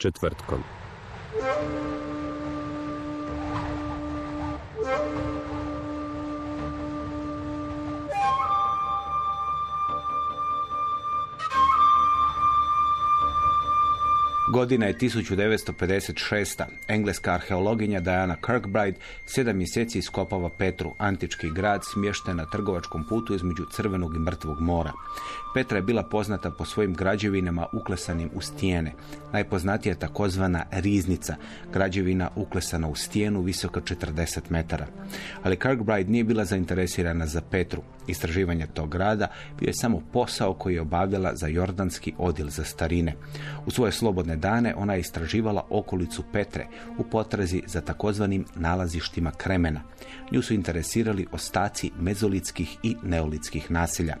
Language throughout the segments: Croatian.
Četvrtkom. Godina je 1956. Engleska arheologinja Diana Kirkbride sedam mjeseci iskopava Petru, antički grad smješten na trgovačkom putu između Crvenog i Mrtvog mora. Petra je bila poznata po svojim građevinama uklesanim u stijene. Najpoznatija je takozvana riznica, građevina uklesana u stijenu visoka 40 metara. Ali Kirkbride nije bila zainteresirana za Petru. Istraživanje tog grada bio je samo posao koji je obavljala za Jordanski odjel za starine. U svoje slobodne dane ona je istraživala okolicu Petre u potrazi za takozvanim nalazištima kremena. Nju su interesirali ostaci mezolitskih i neolitskih naselja.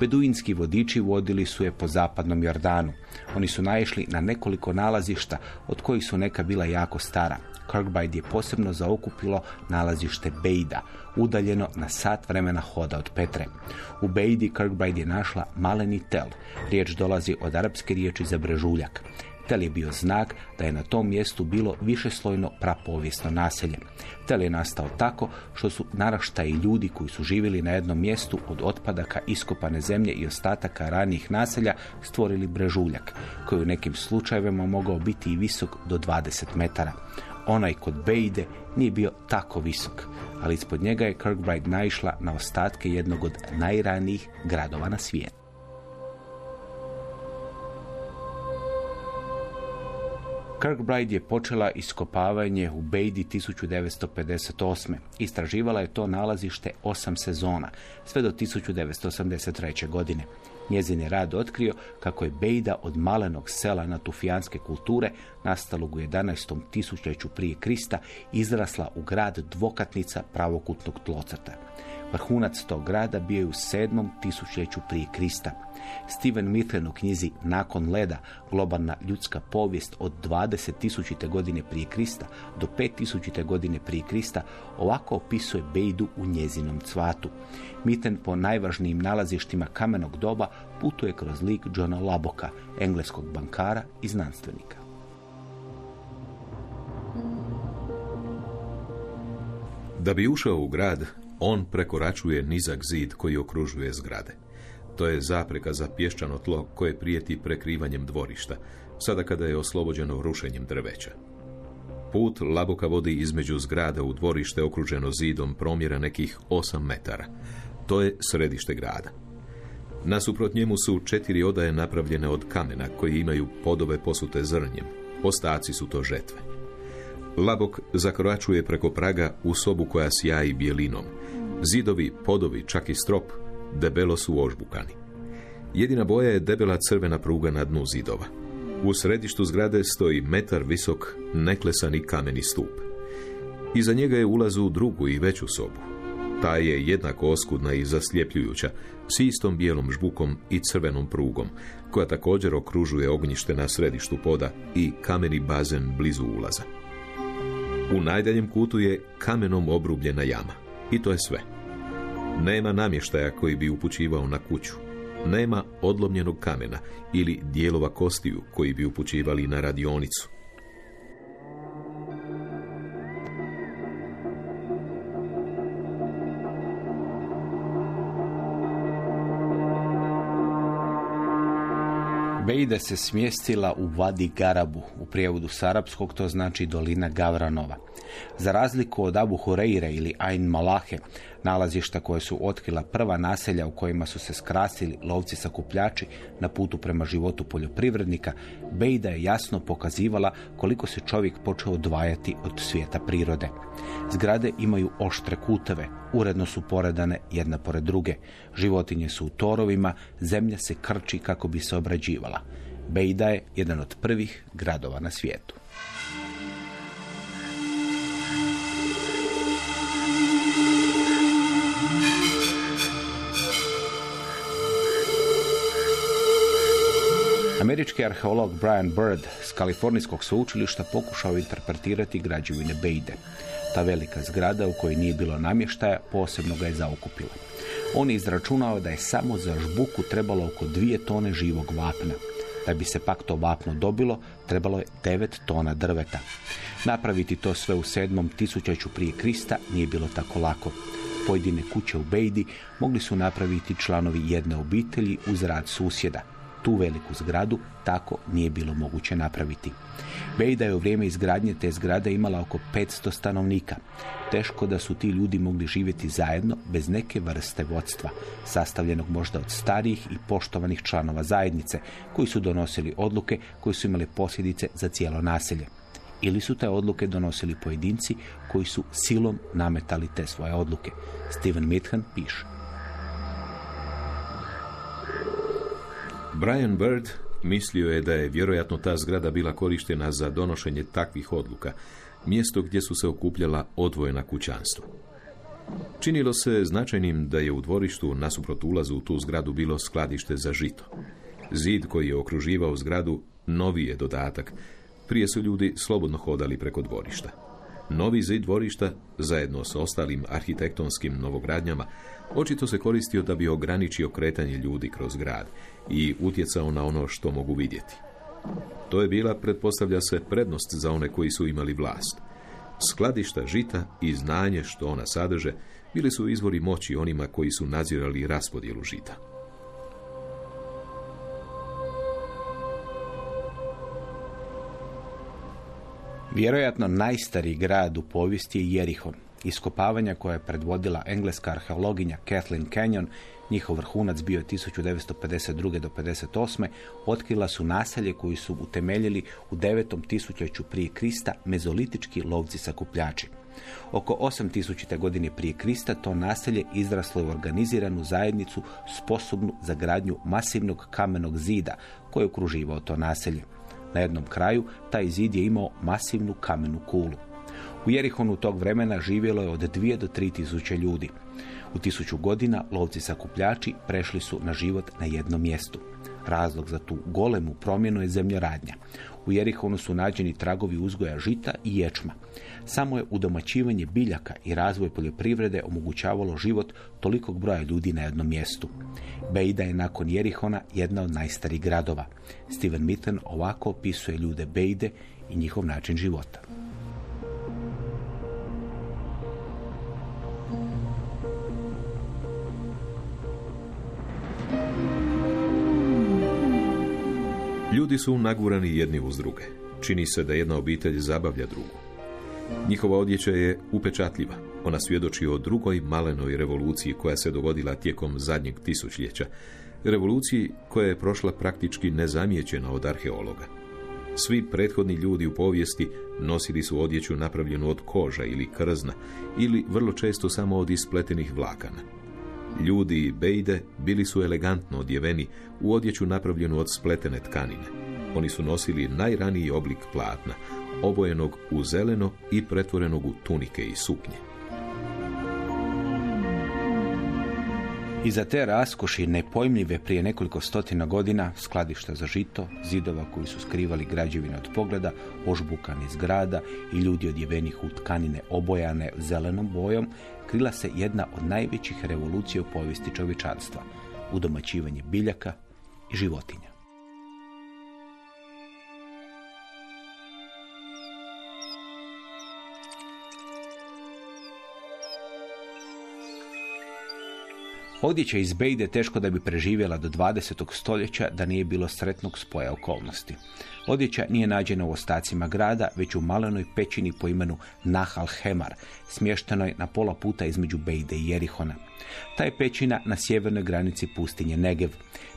Beduinski vodiči vodili su je po zapadnom Jordanu. Oni su naišli na nekoliko nalazišta od kojih su neka bila jako stara. Kirkbride je posebno zaokupilo nalazište Bejda, udaljeno na sat vremena hoda od Petre. U Bejdi Kirkbride je našla maleni tel. Riječ dolazi od arapske riječi za brežuljak. Tel je bio znak da je na tom mjestu bilo višeslojno prapovijesno naselje. Tel je nastao tako što su naraštaji ljudi koji su živjeli na jednom mjestu od otpadaka iskopane zemlje i ostataka ranijih naselja stvorili brežuljak, koji u nekim slučajevima mogao biti i visok do 20 metara. Onaj kod Bejde nije bio tako visok, ali ispod njega je Kirkbride naišla na ostatke jednog od najranijih gradova na svijetu. Kirkbride je počela iskopavanje u Bejdi 1958. Istraživala je to nalazište osam sezona, sve do 1983. godine. Njezin je rad otkrio kako je Bejda od malenog sela na tufijanske kulture, nastalog u 11. tisućljeću prije Krista, izrasla u grad dvokatnica pravokutnog tlocrta. Vrhunac tog grada bio je u 7. tisućljeću prije Krista. Steven Mithen u knjizi Nakon leda, globalna ljudska povijest od 20.000. godine prije Krista do 5.000. godine prije Krista ovako opisuje Bejdu u njezinom cvatu. Mitten po najvažnijim nalazištima kamenog doba putuje kroz lik Johna Laboka, engleskog bankara i znanstvenika. Da bi ušao u grad, on prekoračuje nizak zid koji okružuje zgrade. To je zapreka za pješčano tlo koje prijeti prekrivanjem dvorišta, sada kada je oslobođeno rušenjem drveća. Put Laboka vodi između zgrada u dvorište okruženo zidom promjera nekih 8 metara. To je središte grada. Nasuprot njemu su četiri odaje napravljene od kamena koji imaju podove posute zrnjem. Ostaci su to žetve. Labok zakoračuje preko praga u sobu koja sjaji bijelinom. Zidovi, podovi, čak i strop, debelo su ožbukani. Jedina boja je debela crvena pruga na dnu zidova. U središtu zgrade stoji metar visok, neklesani kameni stup. Iza njega je ulaz u drugu i veću sobu. Ta je jednako oskudna i zasljepljujuća, s istom bijelom žbukom i crvenom prugom, koja također okružuje ognjište na središtu poda i kameni bazen blizu ulaza. U najdaljem kutu je kamenom obrubljena jama. I to je sve. Nema namještaja koji bi upućivao na kuću. Nema odlomljenog kamena ili dijelova kostiju koji bi upućivali na radionicu. Bejda se smjestila u Vadi Garabu, u prijevodu s to znači dolina Gavranova. Za razliku od Abu Hureyre ili Ain Malahe, nalazišta koje su otkrila prva naselja u kojima su se skrasili lovci sakupljači na putu prema životu poljoprivrednika, Bejda je jasno pokazivala koliko se čovjek počeo odvajati od svijeta prirode. Zgrade imaju oštre kuteve, uredno su poredane jedna pored druge. Životinje su u torovima, zemlja se krči kako bi se obrađivala. Bejda je jedan od prvih gradova na svijetu. Američki arheolog Brian Bird s kalifornijskog sveučilišta pokušao interpretirati građevine Bejde. Ta velika zgrada u kojoj nije bilo namještaja posebno ga je zaokupila. On je izračunao da je samo za žbuku trebalo oko dvije tone živog vapna. Da bi se pak to vapno dobilo, trebalo je 9 tona drveta. Napraviti to sve u sedmom tisućeću prije Krista nije bilo tako lako. Pojedine kuće u Bejdi mogli su napraviti članovi jedne obitelji uz rad susjeda. Tu veliku zgradu tako nije bilo moguće napraviti. Bejda je u vrijeme izgradnje te zgrade imala oko 500 stanovnika. Teško da su ti ljudi mogli živjeti zajedno bez neke vrste vodstva, sastavljenog možda od starijih i poštovanih članova zajednice, koji su donosili odluke koje su imale posljedice za cijelo naselje. Ili su te odluke donosili pojedinci koji su silom nametali te svoje odluke. Steven Mithan piše. Brian Bird mislio je da je vjerojatno ta zgrada bila korištena za donošenje takvih odluka, mjesto gdje su se okupljala odvojena kućanstva. Činilo se značajnim da je u dvorištu nasuprot ulazu u tu zgradu bilo skladište za žito. Zid koji je okruživao zgradu novi je dodatak. Prije su ljudi slobodno hodali preko dvorišta. Novi zid dvorišta, zajedno s ostalim arhitektonskim novogradnjama, očito se koristio da bi ograničio kretanje ljudi kroz grad i utjecao na ono što mogu vidjeti. To je bila, pretpostavlja se, prednost za one koji su imali vlast. Skladišta žita i znanje što ona sadrže bili su izvori moći onima koji su nadzirali raspodjelu žita. Vjerojatno najstariji grad u povijesti je Jerihon. Iskopavanja koja je predvodila engleska arheologinja Kathleen Canyon, njihov vrhunac bio je 1952. do 58. otkrila su naselje koji su utemeljili u 9. tisućeću prije Krista mezolitički lovci sakupljači. Oko 8000. godine prije Krista to naselje izraslo je u organiziranu zajednicu sposobnu za gradnju masivnog kamenog zida koji je okruživao to naselje. Na jednom kraju taj zid je imao masivnu kamenu kulu. U Jerihonu tog vremena živjelo je od 2 do 3 tisuće ljudi. U tisuću godina lovci sakupljači prešli su na život na jednom mjestu. Razlog za tu golemu promjenu je zemljoradnja. U Jerihonu su nađeni tragovi uzgoja žita i ječma. Samo je udomaćivanje biljaka i razvoj poljoprivrede omogućavalo život tolikog broja ljudi na jednom mjestu. Bejda je nakon Jerihona jedna od najstarijih gradova. Steven Mitten ovako opisuje ljude Bejde i njihov način života. Ljudi su nagurani jedni uz druge. Čini se da jedna obitelj zabavlja drugu. Njihova odjeća je upečatljiva. Ona svjedoči o drugoj malenoj revoluciji koja se dogodila tijekom zadnjeg tisućljeća. Revoluciji koja je prošla praktički nezamijećena od arheologa. Svi prethodni ljudi u povijesti nosili su odjeću napravljenu od koža ili krzna ili vrlo često samo od ispletenih vlakana. Ljudi i bejde bili su elegantno odjeveni u odjeću napravljenu od spletene tkanine. Oni su nosili najraniji oblik platna, obojenog u zeleno i pretvorenog u tunike i suknje. Za te raskoši nepojmljive prije nekoliko stotina godina, skladišta za žito, zidova koji su skrivali građevine od pogleda, ožbukani zgrada i ljudi odjevenih u tkanine obojane zelenom bojom, krila se jedna od najvećih revolucija u povijesti čovječanstva, udomaćivanje biljaka i životinja. Odjeća iz Bejde teško da bi preživjela do 20. stoljeća da nije bilo sretnog spoja okolnosti. Odjeća nije nađena u ostacima grada, već u malenoj pećini po imenu Nahal Hemar, smještenoj na pola puta između Bejde i Jerihona. Ta je pećina na sjevernoj granici pustinje Negev.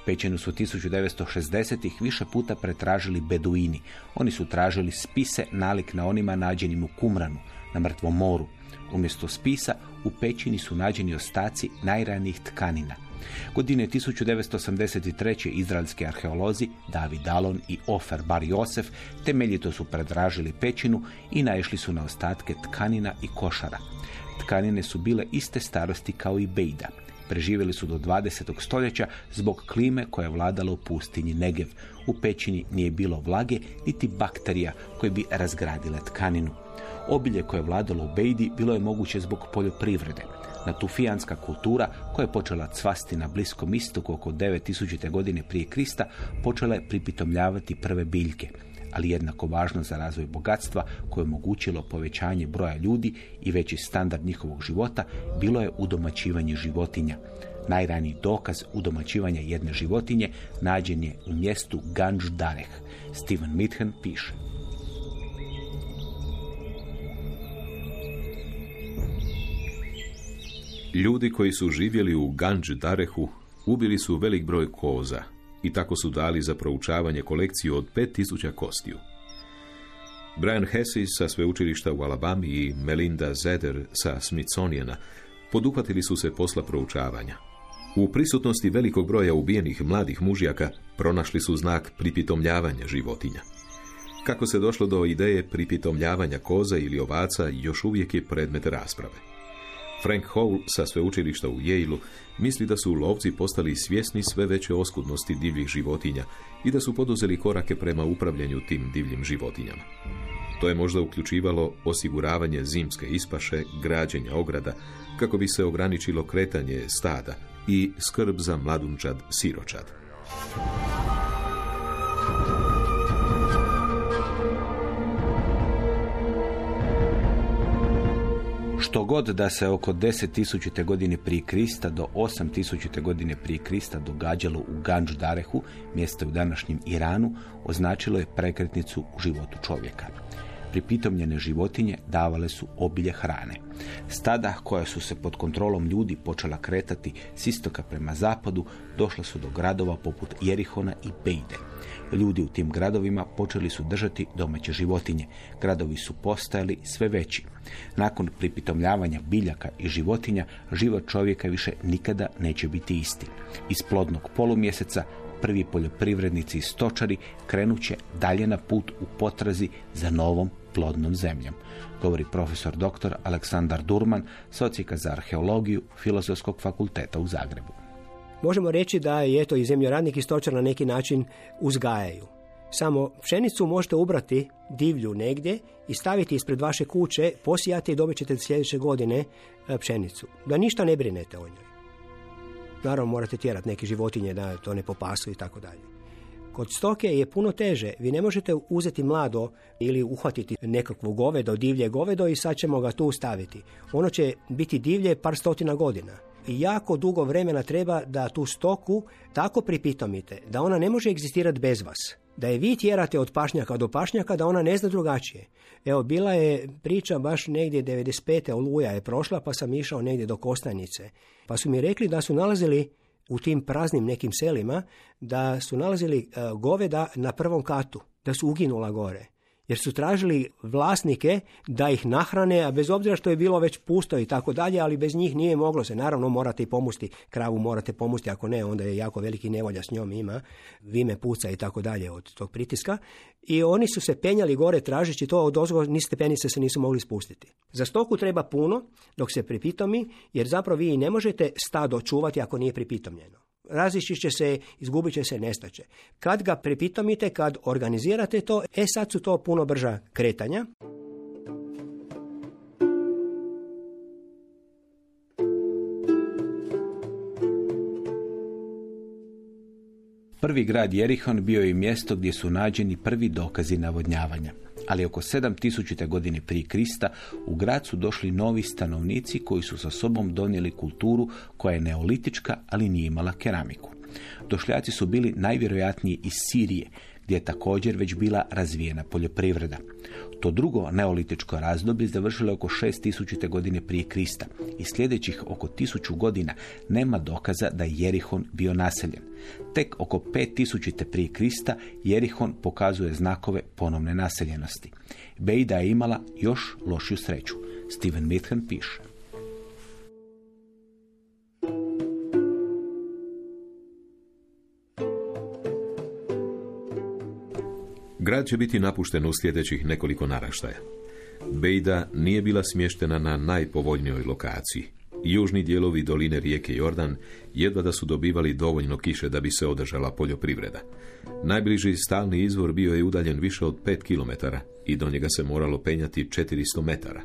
Pećinu su 1960-ih više puta pretražili beduini. Oni su tražili spise nalik na onima nađenim u Kumranu, na mrtvom moru. Umjesto spisa u pećini su nađeni ostaci najranijih tkanina. Godine 1983. izraelski arheolozi David Dalon i Ofer Bar Josef temeljito su predražili pećinu i naišli su na ostatke tkanina i košara. Tkanine su bile iste starosti kao i Bejda. Preživjeli su do 20. stoljeća zbog klime koja je vladala u pustinji Negev. U pećini nije bilo vlage niti bakterija koje bi razgradile tkaninu. Obilje koje je vladalo u Bejdi bilo je moguće zbog poljoprivrede. Natufijanska kultura koja je počela cvasti na Bliskom istoku oko 9000. godine prije Krista počela je pripitomljavati prve biljke ali jednako važno za razvoj bogatstva koje je omogućilo povećanje broja ljudi i veći standard njihovog života bilo je udomaćivanje životinja. Najraniji dokaz udomaćivanja jedne životinje nađen je u mjestu Ganj Dareh. Steven Mithen piše. Ljudi koji su živjeli u Ganj Darehu ubili su velik broj koza i tako su dali za proučavanje kolekciju od 5000 kostiju. Brian Hessis sa sveučilišta u Alabami i Melinda Zeder sa Smithsoniana poduhvatili su se posla proučavanja. U prisutnosti velikog broja ubijenih mladih mužjaka pronašli su znak pripitomljavanja životinja. Kako se došlo do ideje pripitomljavanja koza ili ovaca još uvijek je predmet rasprave. Frank Hall sa sveučilišta u Yale misli da su lovci postali svjesni sve veće oskudnosti divljih životinja i da su poduzeli korake prema upravljanju tim divljim životinjama. To je možda uključivalo osiguravanje zimske ispaše, građenja ograda, kako bi se ograničilo kretanje stada i skrb za mladunčad siročad. Što god da se oko 10.000. godine prije Krista do 8.000. godine prije Krista događalo u Ganj Darehu, mjesto u današnjem Iranu, označilo je prekretnicu u životu čovjeka. Pripitomljene životinje davale su obilje hrane. Stada koja su se pod kontrolom ljudi počela kretati s istoka prema zapadu, došla su do gradova poput Jerihona i Bejde. Ljudi u tim gradovima počeli su držati domaće životinje. Gradovi su postajali sve veći. Nakon pripitomljavanja biljaka i životinja, život čovjeka više nikada neće biti isti. Iz plodnog polumjeseca prvi poljoprivrednici i stočari krenut će dalje na put u potrazi za novom plodnom zemljom, govori profesor dr. Aleksandar Durman, socijka za arheologiju Filozofskog fakulteta u Zagrebu. Možemo reći da je to i zemljoradnik i stočar na neki način uzgajaju. Samo pšenicu možete ubrati divlju negdje i staviti ispred vaše kuće, posijati i dobit ćete sljedeće godine e, pšenicu. Da ništa ne brinete o njoj. Naravno morate tjerati neke životinje da to ne popasu i tako dalje. Kod stoke je puno teže. Vi ne možete uzeti mlado ili uhvatiti nekakvo govedo, divlje govedo i sad ćemo ga tu staviti. Ono će biti divlje par stotina godina. I jako dugo vremena treba da tu stoku tako pripitomite da ona ne može egzistirati bez vas. Da je vi tjerate od pašnjaka do pašnjaka da ona ne zna drugačije. Evo, bila je priča baš negdje 95. oluja je prošla pa sam išao negdje do Kostanjice. Pa su mi rekli da su nalazili u tim praznim nekim selima da su nalazili e, goveda na prvom katu, da su uginula gore jer su tražili vlasnike da ih nahrane, a bez obzira što je bilo već pusto i tako dalje, ali bez njih nije moglo se. Naravno morate i pomusti, kravu morate pomusti, ako ne, onda je jako veliki nevolja s njom ima, vime puca i tako dalje od tog pritiska. I oni su se penjali gore tražeći to, od ozgo ni stepenice se nisu mogli spustiti. Za stoku treba puno dok se pripitomi, jer zapravo vi ne možete stado čuvati ako nije pripitomljeno razišći će se, izgubit će se, nestaće. Kad ga prepitomite, kad organizirate to, e sad su to puno brža kretanja. Prvi grad Jerihon bio je mjesto gdje su nađeni prvi dokazi navodnjavanja. Ali oko 7000. godine prije Krista u grad su došli novi stanovnici koji su sa sobom donijeli kulturu koja je neolitička, ali nije imala keramiku. Došljaci su bili najvjerojatniji iz Sirije, gdje je također već bila razvijena poljoprivreda. To drugo neolitičko razdoblje završilo oko 6000. godine prije Krista i sljedećih oko 1000 godina nema dokaza da je Jerihon bio naseljen. Tek oko 5000. prije Krista Jerihon pokazuje znakove ponovne naseljenosti. Bejda je imala još lošiju sreću. Steven Mithen piše. Grad će biti napušten u sljedećih nekoliko naraštaja. Bejda nije bila smještena na najpovoljnijoj lokaciji. Južni dijelovi doline rijeke Jordan jedva da su dobivali dovoljno kiše da bi se održala poljoprivreda. Najbliži stalni izvor bio je udaljen više od 5 km i do njega se moralo penjati 400 metara.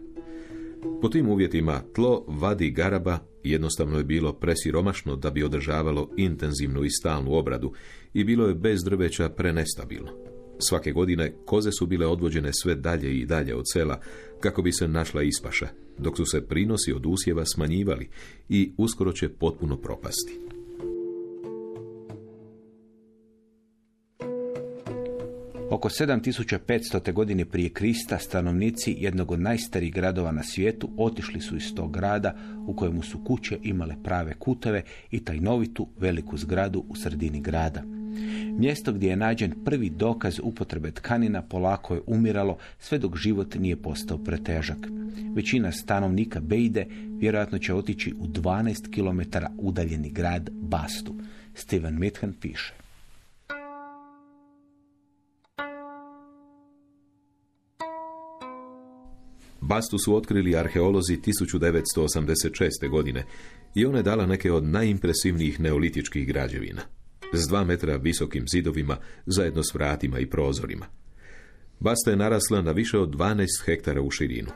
Po tim uvjetima tlo vadi garaba jednostavno je bilo presiromašno da bi održavalo intenzivnu i stalnu obradu i bilo je bez drveća prenestabilno. Svake godine koze su bile odvođene sve dalje i dalje od sela kako bi se našla ispaša, dok su se prinosi od usjeva smanjivali i uskoro će potpuno propasti. Oko 7500. godine prije Krista stanovnici jednog od najstarijih gradova na svijetu otišli su iz tog grada u kojemu su kuće imale prave kuteve i tajnovitu veliku zgradu u sredini grada. Mjesto gdje je nađen prvi dokaz upotrebe tkanina polako je umiralo sve dok život nije postao pretežak. Većina stanovnika Bejde vjerojatno će otići u 12 km udaljeni grad Bastu. Steven Mithen piše. Bastu su otkrili arheolozi 1986. godine i ona je dala neke od najimpresivnijih neolitičkih građevina s dva metra visokim zidovima zajedno s vratima i prozorima. Basta je narasla na više od 12 hektara u širinu.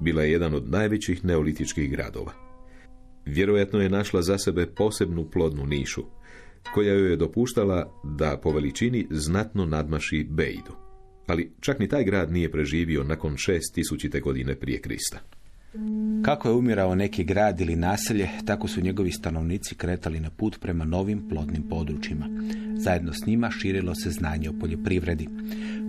Bila je jedan od najvećih neolitičkih gradova. Vjerojatno je našla za sebe posebnu plodnu nišu, koja joj je dopuštala da po veličini znatno nadmaši Bejdu. Ali čak ni taj grad nije preživio nakon 6000. godine prije Krista. Kako je umirao neki grad ili naselje, tako su njegovi stanovnici kretali na put prema novim plodnim područjima. Zajedno s njima širilo se znanje o poljoprivredi.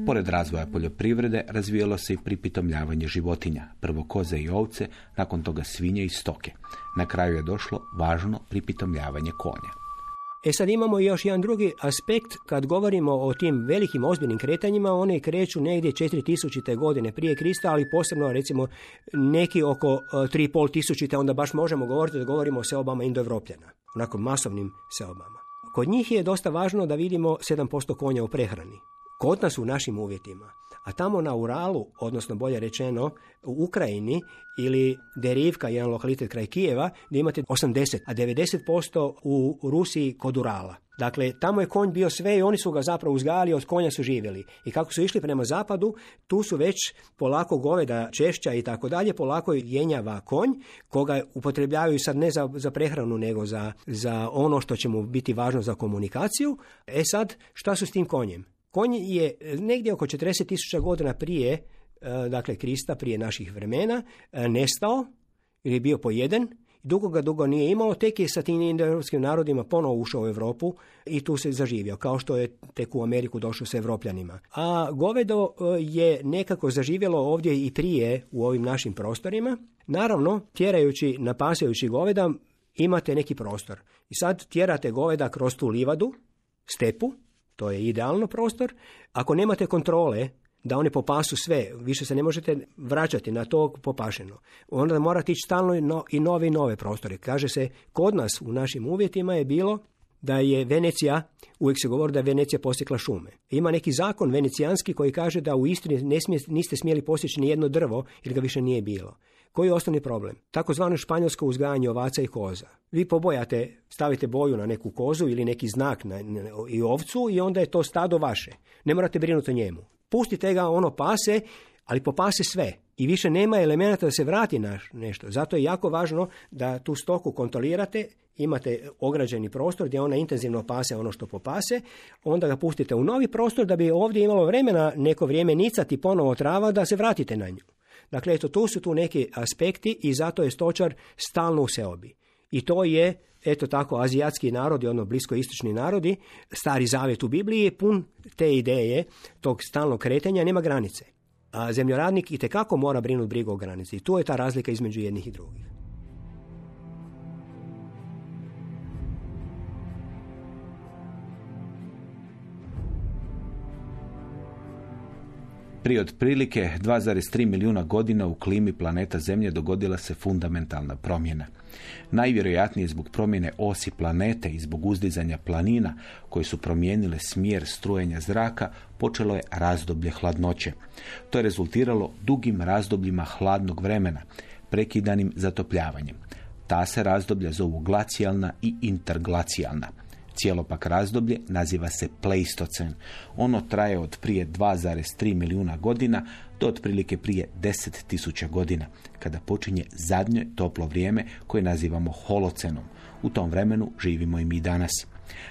Pored razvoja poljoprivrede razvijalo se i pripitomljavanje životinja, prvo koze i ovce, nakon toga svinje i stoke. Na kraju je došlo važno pripitomljavanje konja. E sad imamo još jedan drugi aspekt kad govorimo o tim velikim ozbiljnim kretanjima, one kreću negdje 4000. godine prije Krista, ali posebno recimo neki oko 3,5 e, onda baš možemo govoriti da govorimo o seobama indoevropljana, onako masovnim seobama. Kod njih je dosta važno da vidimo 7% konja u prehrani. Kod nas u našim uvjetima a tamo na Uralu, odnosno bolje rečeno u Ukrajini ili Derivka, jedan lokalitet kraj Kijeva, gdje imate 80, a 90% u Rusiji kod Urala. Dakle, tamo je konj bio sve i oni su ga zapravo uzgajali, od konja su živjeli. I kako su išli prema zapadu, tu su već polako goveda češća i tako dalje, polako jenjava konj, koga upotrebljavaju sad ne za, za prehranu, nego za, za ono što će mu biti važno za komunikaciju. E sad, šta su s tim konjem? Konj je negdje oko 40 tisuća godina prije, e, dakle Krista, prije naših vremena, e, nestao ili bio pojeden. Dugo ga dugo nije imao, tek je sa tim indoeuropskim narodima ponovo ušao u Europu i tu se zaživio, kao što je tek u Ameriku došao sa Evropljanima. A govedo e, je nekako zaživjelo ovdje i prije u ovim našim prostorima. Naravno, tjerajući, napasajući goveda, imate neki prostor. I sad tjerate goveda kroz tu livadu, stepu, to je idealno prostor. Ako nemate kontrole da oni popasu sve, više se ne možete vraćati na to popašeno. Onda morate ići stalno i nove i nove prostore. Kaže se, kod nas u našim uvjetima je bilo da je Venecija, uvijek se govori da je Venecija posjekla šume. Ima neki zakon venecijanski koji kaže da u Istri ne smije, niste smjeli posjeći ni jedno drvo jer ga više nije bilo. Koji je osnovni problem? Takozvano španjolsko uzgajanje ovaca i koza. Vi pobojate, stavite boju na neku kozu ili neki znak na, i ovcu i onda je to stado vaše. Ne morate brinuti o njemu. Pustite ga, ono pase, ali popase sve. i više nema elemenata da se vrati na nešto. Zato je jako važno da tu stoku kontrolirate, imate ograđeni prostor gdje ona intenzivno pase ono što popase, onda ga pustite u novi prostor da bi ovdje imalo vremena neko vrijeme nicati ponovo trava da se vratite na nju. Dakle, eto, tu su tu neki aspekti i zato je stočar stalno u seobi. I to je, eto tako, azijatski narodi, ono bliskoistočni narodi, stari zavjet u Bibliji pun te ideje, tog stalnog kretanja, nema granice. A zemljoradnik i tekako mora brinuti brigu o granici. I tu je ta razlika između jednih i drugih. Prije otprilike 2,3 milijuna godina u klimi planeta Zemlje dogodila se fundamentalna promjena. Najvjerojatnije zbog promjene osi planete i zbog uzdizanja planina koje su promijenile smjer strujenja zraka, počelo je razdoblje hladnoće. To je rezultiralo dugim razdobljima hladnog vremena, prekidanim zatopljavanjem. Ta se razdoblja zovu glacijalna i interglacijalna. Cijelo pak razdoblje naziva se Pleistocen. Ono traje od prije 2,3 milijuna godina do otprilike prije 10.000 godina, kada počinje zadnje toplo vrijeme koje nazivamo holocenom. U tom vremenu živimo i mi danas.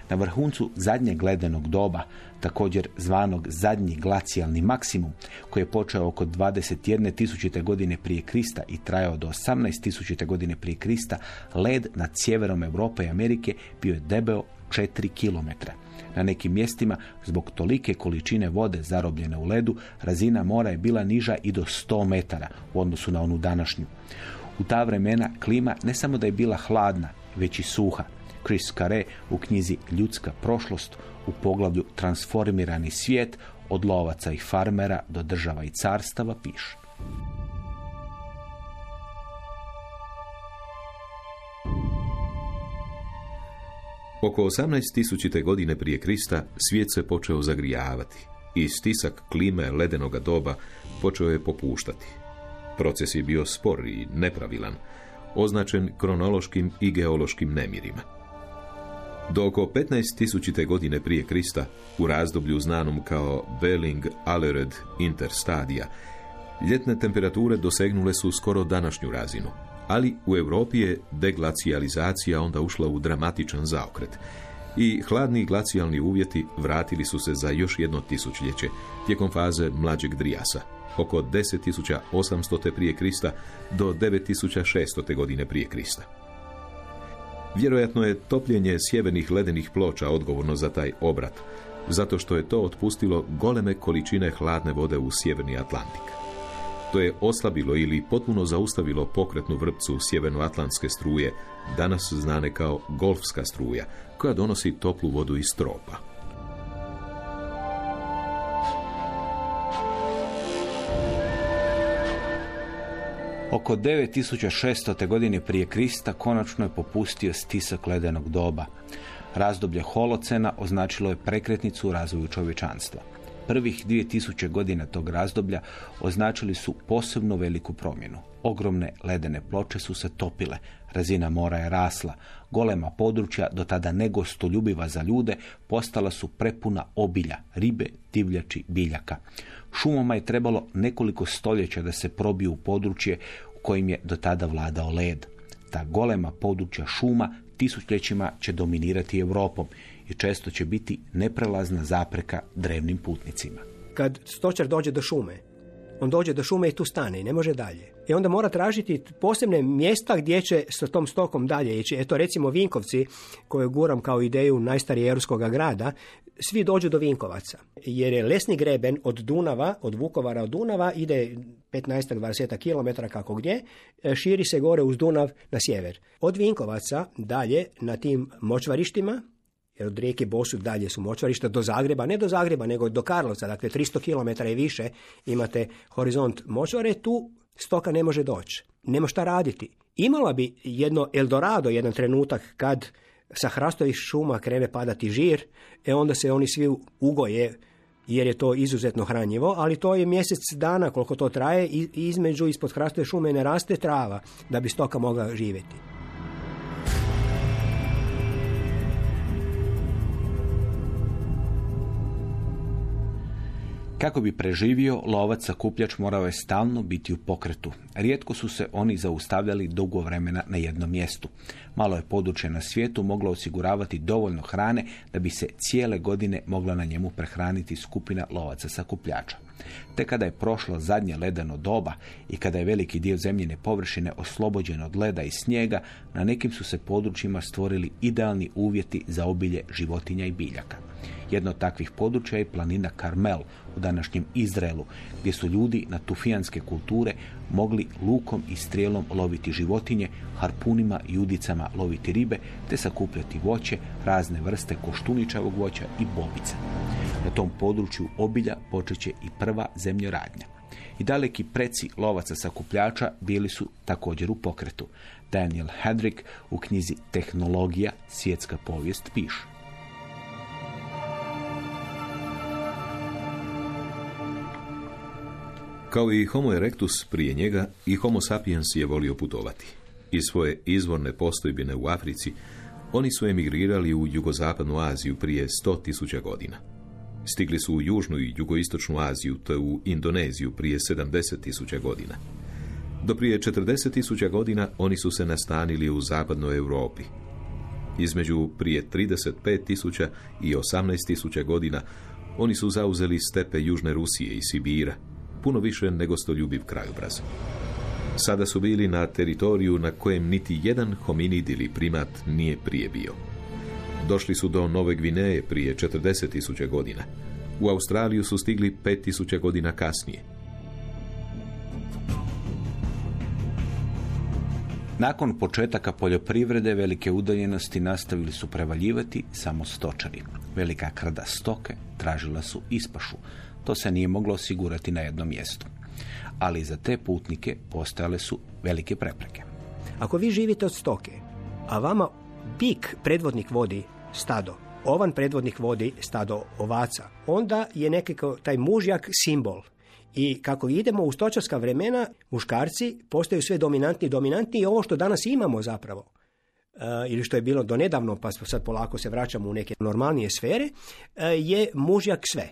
Na vrhuncu zadnjeg ledenog doba, također zvanog zadnji glacijalni maksimum, koji je počeo oko 21.000. godine prije Krista i trajao do 18.000. godine prije Krista, led nad sjeverom Europe i Amerike bio je debeo 4 km. Na nekim mjestima, zbog tolike količine vode zarobljene u ledu, razina mora je bila niža i do 100 metara u odnosu na onu današnju. U ta vremena klima ne samo da je bila hladna, već i suha. Chris Carre u knjizi Ljudska prošlost u poglavlju Transformirani svijet od lovaca i farmera do država i carstava piše. Oko 18.000. godine prije Krista svijet se počeo zagrijavati i stisak klime ledenoga doba počeo je popuštati. Proces je bio spor i nepravilan, označen kronološkim i geološkim nemirima. Do oko 15.000. godine prije Krista, u razdoblju znanom kao Belling Allered Interstadia, ljetne temperature dosegnule su skoro današnju razinu, ali u Europi je deglacijalizacija onda ušla u dramatičan zaokret i hladni glacijalni uvjeti vratili su se za još jedno tisućljeće tijekom faze mlađeg Drijasa, oko 10.800. prije Krista do 9.600. godine prije Krista. Vjerojatno je topljenje sjevernih ledenih ploča odgovorno za taj obrat, zato što je to otpustilo goleme količine hladne vode u sjeverni Atlantik. To je oslabilo ili potpuno zaustavilo pokretnu vrpcu sjevernoatlantske struje, danas znane kao golfska struja, koja donosi toplu vodu iz tropa. Oko 9600. godine prije Krista konačno je popustio stisak ledenog doba. Razdoblje holocena označilo je prekretnicu u razvoju čovječanstva. Prvih 2000 godina tog razdoblja označili su posebno veliku promjenu. Ogromne ledene ploče su se topile, razina mora je rasla, golema područja, do tada negostoljubiva za ljude, postala su prepuna obilja, ribe, divljači, biljaka. Šumama je trebalo nekoliko stoljeća da se probiju u područje u kojim je do tada vladao led. Ta golema područja šuma tisućljećima će dominirati Europom i često će biti neprelazna zapreka drevnim putnicima. Kad stočar dođe do šume, on dođe do šume i tu stane i ne može dalje. I onda mora tražiti posebne mjesta gdje će s tom stokom dalje ići. Eto recimo Vinkovci, koje guram kao ideju najstarijeg europskog grada, svi dođu do Vinkovaca. Jer je lesni greben od Dunava, od Vukovara od Dunava, ide 15-20 km kako gdje, širi se gore uz Dunav na sjever. Od Vinkovaca dalje na tim močvarištima, jer od rijeke Bosu dalje su močvarišta do Zagreba, ne do Zagreba, nego do Karlovca, dakle 300 km i više imate horizont močvare, tu stoka ne može doći. Nema šta raditi. Imala bi jedno Eldorado, jedan trenutak kad sa hrastovih šuma krene padati žir, e onda se oni svi ugoje jer je to izuzetno hranjivo, ali to je mjesec dana koliko to traje i između ispod hrastove šume ne raste trava da bi stoka mogla živjeti. Kako bi preživio, lovac sakupljač morao je stalno biti u pokretu. Rijetko su se oni zaustavljali dugo vremena na jednom mjestu. Malo je područje na svijetu moglo osiguravati dovoljno hrane da bi se cijele godine mogla na njemu prehraniti skupina lovaca sakupljača. Te kada je prošlo zadnje ledeno doba i kada je veliki dio zemljine površine oslobođen od leda i snijega, na nekim su se područjima stvorili idealni uvjeti za obilje životinja i biljaka. Jedno od takvih područja je planina Karmel u današnjem Izraelu, gdje su ljudi na tufijanske kulture mogli lukom i strijelom loviti životinje, harpunima i udicama loviti ribe, te sakupljati voće, razne vrste koštuničavog voća i bobice. Na tom području obilja počeće i prva zemljoradnja. I daleki preci lovaca sakupljača bili su također u pokretu. Daniel Hedrick u knjizi Tehnologija, svjetska povijest piše. Kao i Homo erectus prije njega, i Homo sapiens je volio putovati. Iz svoje izvorne postojbine u Africi, oni su emigrirali u jugozapadnu Aziju prije 100.000 godina. Stigli su u južnu i jugoistočnu Aziju, te u Indoneziju prije 70.000 godina. Do prije 40.000 godina oni su se nastanili u zapadnoj Europi. Između prije 35.000 i 18.000 godina oni su zauzeli stepe Južne Rusije i Sibira, puno više nego stoljubiv krajobraz. Sada su bili na teritoriju na kojem niti jedan hominid ili primat nije prije bio. Došli su do Nove Gvineje prije 40.000 godina. U Australiju su stigli 5.000 godina kasnije. Nakon početaka poljoprivrede velike udaljenosti nastavili su prevaljivati samo stočari. Velika krda stoke tražila su ispašu. To se nije moglo osigurati na jednom mjestu. Ali za te putnike postojale su velike prepreke. Ako vi živite od stoke, a vama bik predvodnik vodi stado, ovan predvodnik vodi stado ovaca, onda je nekako taj mužjak simbol. I kako idemo u stočarska vremena, muškarci postaju sve dominantni i dominantni i ovo što danas imamo zapravo, e, ili što je bilo do nedavno, pa sad polako se vraćamo u neke normalnije sfere, e, je mužjak sve.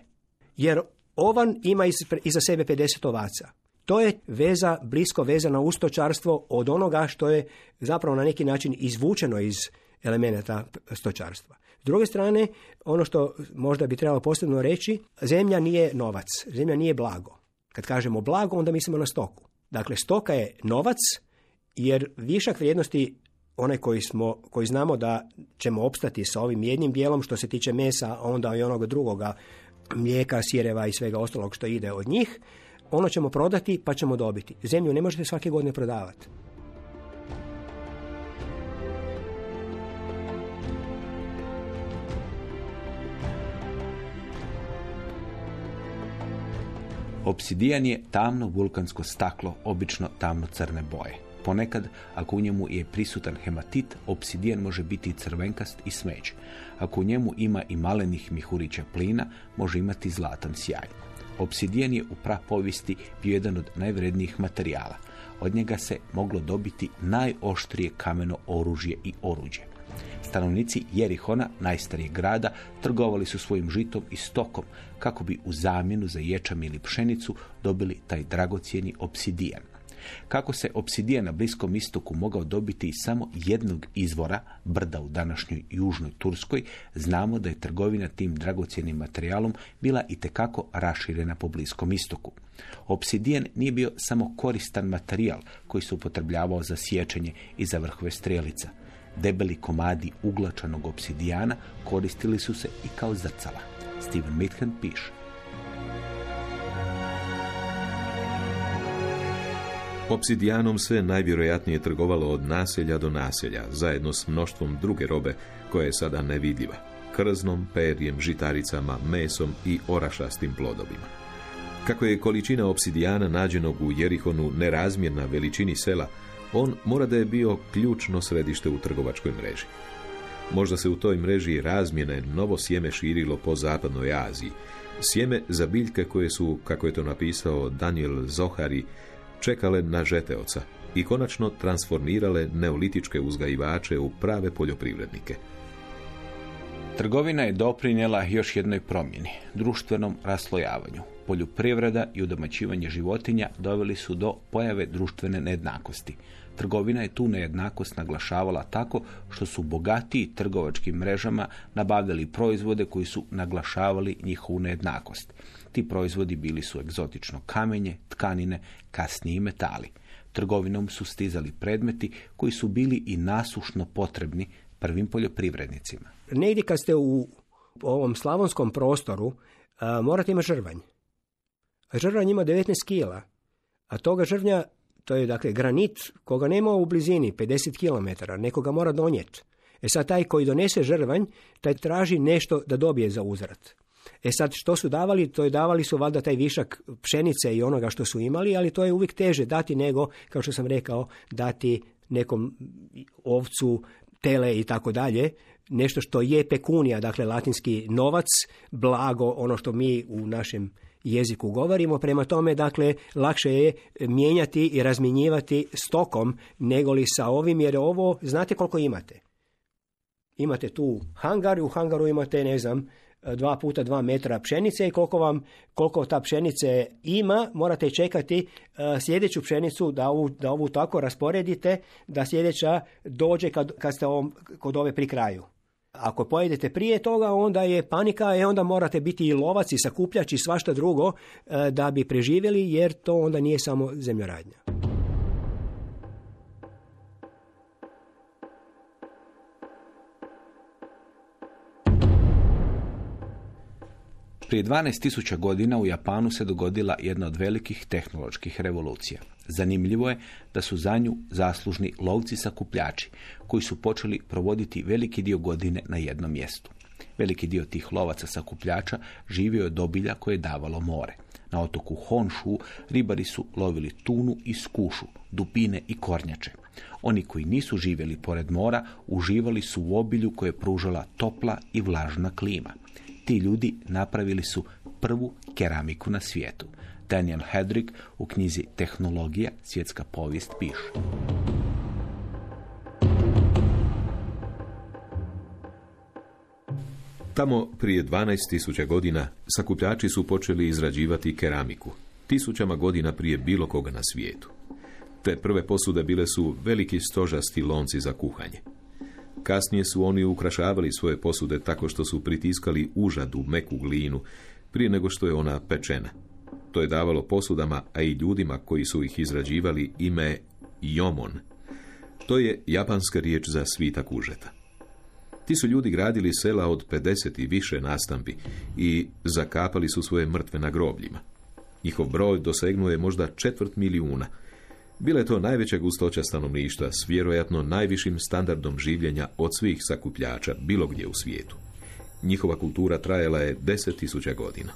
Jer ovan ima iza sebe 50 ovaca. To je veza, blisko vezana uz stočarstvo od onoga što je zapravo na neki način izvučeno iz elemenata stočarstva. S druge strane, ono što možda bi trebalo posebno reći, zemlja nije novac, zemlja nije blago. Kad kažemo blago, onda mislimo na stoku. Dakle, stoka je novac, jer višak vrijednosti onaj koji, smo, koji znamo da ćemo opstati sa ovim jednim dijelom što se tiče mesa, a onda i onoga drugoga mlijeka, sireva i svega ostalog što ide od njih, ono ćemo prodati pa ćemo dobiti. Zemlju ne možete svake godine prodavati. Obsidijan je tamno vulkansko staklo, obično tamno crne boje. Ponekad, ako u njemu je prisutan hematit, obsidijan može biti crvenkast i smeđ. Ako u njemu ima i malenih mihurića plina, može imati zlatan sjaj. Obsidijan je u prapovijesti bio jedan od najvrednijih materijala. Od njega se moglo dobiti najoštrije kameno oružje i oruđe. Stanovnici Jerihona, najstarijeg grada, trgovali su svojim žitom i stokom kako bi u zamjenu za ječam ili pšenicu dobili taj dragocjeni obsidijan. Kako se obsidijan na Bliskom istoku mogao dobiti iz samo jednog izvora, brda u današnjoj južnoj Turskoj, znamo da je trgovina tim dragocjenim materijalom bila i tekako raširena po Bliskom istoku. Obsidijan nije bio samo koristan materijal koji se upotrebljavao za sjećanje i za vrhove strelica. Debeli komadi uglačanog obsidijana koristili su se i kao zrcala. Steven Mithen piše. Obsidijanom se najvjerojatnije trgovalo od naselja do naselja, zajedno s mnoštvom druge robe koja je sada nevidljiva. Krznom, perjem, žitaricama, mesom i orašastim plodovima. Kako je količina obsidijana nađenog u Jerihonu nerazmjerna veličini sela, on mora da je bio ključno središte u trgovačkoj mreži. Možda se u toj mreži razmjene novo sjeme širilo po zapadnoj Aziji. Sjeme za biljke koje su, kako je to napisao Daniel Zohari, čekale na žeteoca i konačno transformirale neolitičke uzgajivače u prave poljoprivrednike. Trgovina je doprinjela još jednoj promjeni, društvenom raslojavanju. Poljoprivreda i udomaćivanje životinja doveli su do pojave društvene nejednakosti. Trgovina je tu nejednakost naglašavala tako što su bogatiji trgovačkim mrežama nabavljali proizvode koji su naglašavali njihovu nejednakost. Ti proizvodi bili su egzotično kamenje, tkanine, kasniji metali. Trgovinom su stizali predmeti koji su bili i nasušno potrebni prvim poljoprivrednicima. Negdje kad ste u ovom slavonskom prostoru, a, morate imati žrvanj. A žrvanj ima 19 kila, a toga žrvnja, to je dakle granit, koga nema u blizini, 50 km, neko ga mora donijeti. E sad taj koji donese žrvanj, taj traži nešto da dobije za uzrat. E sad što su davali, to je davali su valjda taj višak pšenice i onoga što su imali, ali to je uvijek teže dati nego, kao što sam rekao, dati nekom ovcu, tele i tako dalje, nešto što je pekunija, dakle latinski novac, blago, ono što mi u našem jeziku govorimo. Prema tome, dakle, lakše je mijenjati i razmjenjivati stokom nego li sa ovim, jer ovo, znate koliko imate? Imate tu hangar, u hangaru imate, ne znam, dva puta dva metra pšenice i koliko vam, koliko ta pšenice ima, morate čekati uh, sljedeću pšenicu da ovu, da ovu tako rasporedite, da sljedeća dođe kad, kad ste ovom, kod ove pri kraju. Ako pojedete prije toga, onda je panika i onda morate biti i lovac i sakupljač i svašta drugo uh, da bi preživjeli, jer to onda nije samo zemljoradnja. Prije 12.000 godina u Japanu se dogodila jedna od velikih tehnoloških revolucija. Zanimljivo je da su za nju zaslužni lovci sakupljači, koji su počeli provoditi veliki dio godine na jednom mjestu. Veliki dio tih lovaca sakupljača živio je od obilja koje je davalo more. Na otoku Honshu ribari su lovili tunu i skušu, dupine i kornjače. Oni koji nisu živjeli pored mora uživali su u obilju koje je pružala topla i vlažna klima ti ljudi napravili su prvu keramiku na svijetu. Daniel Hedrick u knjizi Tehnologija, svjetska povijest piše. Tamo prije 12.000 godina sakupljači su počeli izrađivati keramiku, tisućama godina prije bilo koga na svijetu. Te prve posude bile su veliki stožasti lonci za kuhanje. Kasnije su oni ukrašavali svoje posude tako što su pritiskali užadu meku glinu prije nego što je ona pečena. To je davalo posudama, a i ljudima koji su ih izrađivali ime Jomon. To je japanska riječ za svitak užeta. Ti su ljudi gradili sela od 50 i više nastambi i zakapali su svoje mrtve na grobljima. Njihov broj dosegnuo je možda četvrt milijuna – bila je to najveća gustoća stanovništva s vjerojatno najvišim standardom življenja od svih sakupljača bilo gdje u svijetu. Njihova kultura trajala je deset tisuća godina.